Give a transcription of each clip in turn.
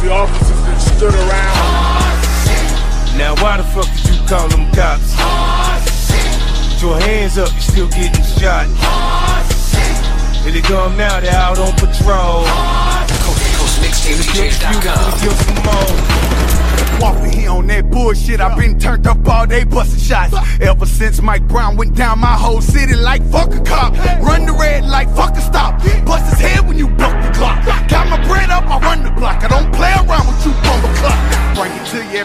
the officers that stood around. Now why the fuck did you call them cops? Put your hands up, you still getting shot. Here they come now, they out on patrol. Coast to coast Kill a few, mixtapedjs.com. kill some more. Walking here on that bullshit, I've been turned up all day busting shots. Ever since Mike Brown went down my whole city like fuck a cop. Run the red like fuck a stop.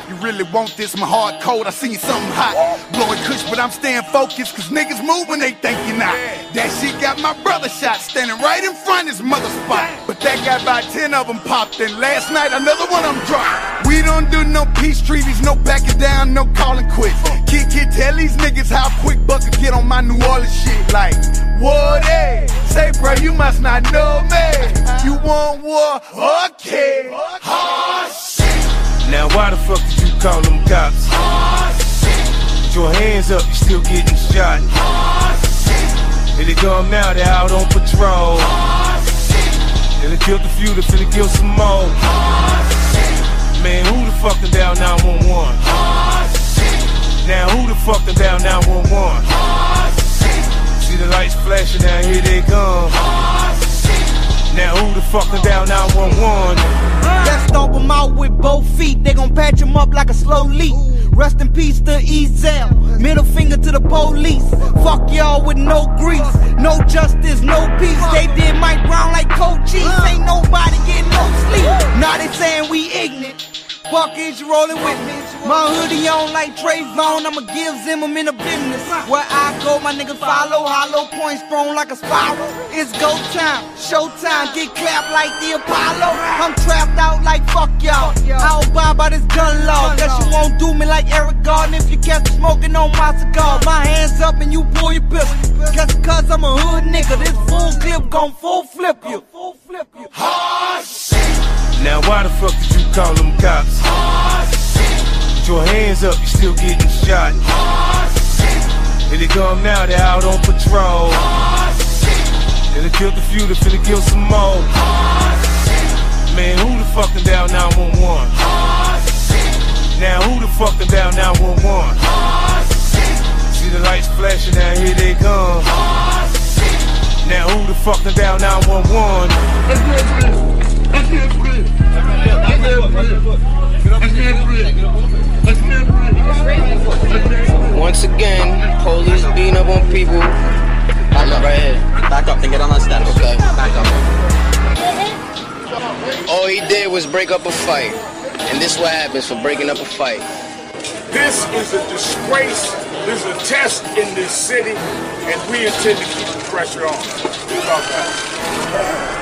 You really want this. My heart cold, I seen something hot. Blowing kush, but I'm staying focused, cause niggas move when they think you're not. That shit got my brother shot, standing right in front of his mother spot. But that got about 10 of them popped, and last night another one them dropped. We don't do no peace treaties, no backing down, no calling quits. Kidd, Kidd, tell these niggas how quick Buck get on my New Orleans shit. Like, what, eh? Say, bro, you must not know me. You want war? Okay. Shit. Now why the fuck did you call them cops? Put your hands up, you still getting shot. Here they come now, they out on patrol. They done killed a few, they finna kill some more. Man, who the fuck down 911? Now who the fuck down 911? See the lights flashing now, here they come. Now who the fuck down 911? Patch him up like a slow leak. Rest in peace to Ezell. Middle finger to the police. Fuck y'all with no grease. No justice, no peace. They did Mike Brown like Coach. Ain't Fuck is you rolling with me? My hoodie on like Trayvon, I'ma give Zimmerman in the business. Where I go, my niggas follow, hollow points thrown like a spiral. It's go time, show time, get clapped like the Apollo. I'm trapped out like fuck y'all. I don't buy by this gun law. Guess you won't do me like Eric Garner if you catch me smoking on my cigar. My hands up and you pull your pistol. Guess cause I'm a hood nigga, this full clip gon' full flip you. Now why the fuck did you call them cops? Put your hands up, you still getting shot. Here they come now, they out on patrol. They done killed a few, they finna kill some more. Man, who the fuck done down 911? Now who the fuck done down 911? See the lights flashing now, here they come. Now who the fuck done down 911? Once again, police beating up on people. Back up right here. Back up and get on that step. Okay. Back up. All he did was break up a fight. And this what happens for breaking up a fight. This is a disgrace. This is a test in this city, and we intend to keep the pressure on. Talk about it.